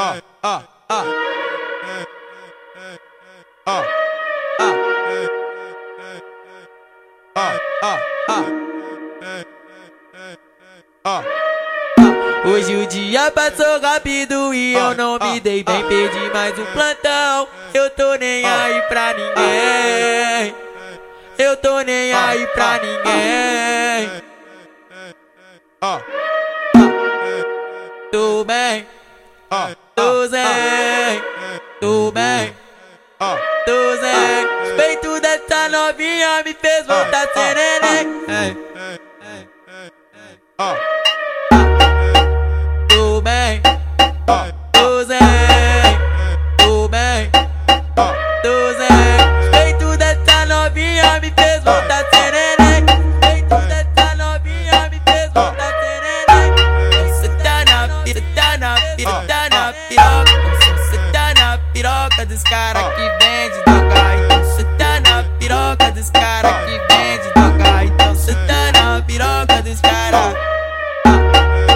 ah, ah, ah. Ah, ah. Ah, ah, ah. Ah. Hoje o dia passou rápido e eu não me dei bem, perdi mais um plantão. Eu tô nem aí pra ninguém. Eu tô nem aí pra ninguém. Tô bem, ah, tô bem, tô zen. Peito dessa novinha me fez voltar a dos cara que vende droga. Então você tá na piroca dos cara que vende droga. Então você tá na piroca dos cara.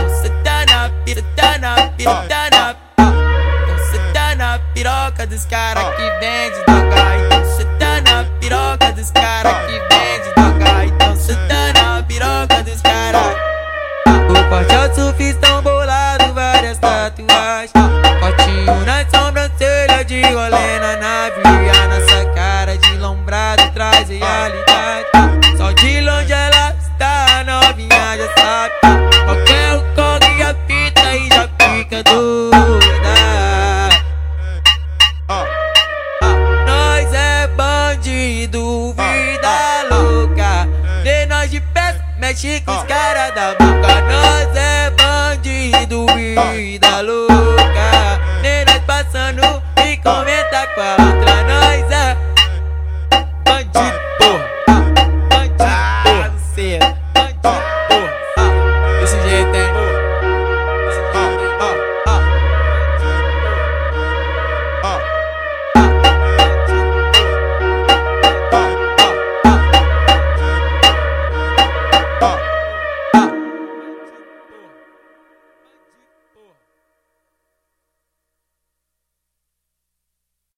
Você tá na pira, tá na pira, tá na Então você tá na piroca dos cara que vende droga. Então você tá na piroca dos cara que vende droga. Então você tá na piroca dos cara. O paixão surfista bolado, várias tatuagens. Potinho na sobrancelha, de rolê na nave. A nossa cara de lombrado traz realidade. Só de longe ela está novinha, já sabe. Qualquer um corre a fita e já fica doida. Ah, Nós é bandido, vida louca. Vê nós de peça, mexe com os cara da boca. Nós é bandido, vida louca. Ah,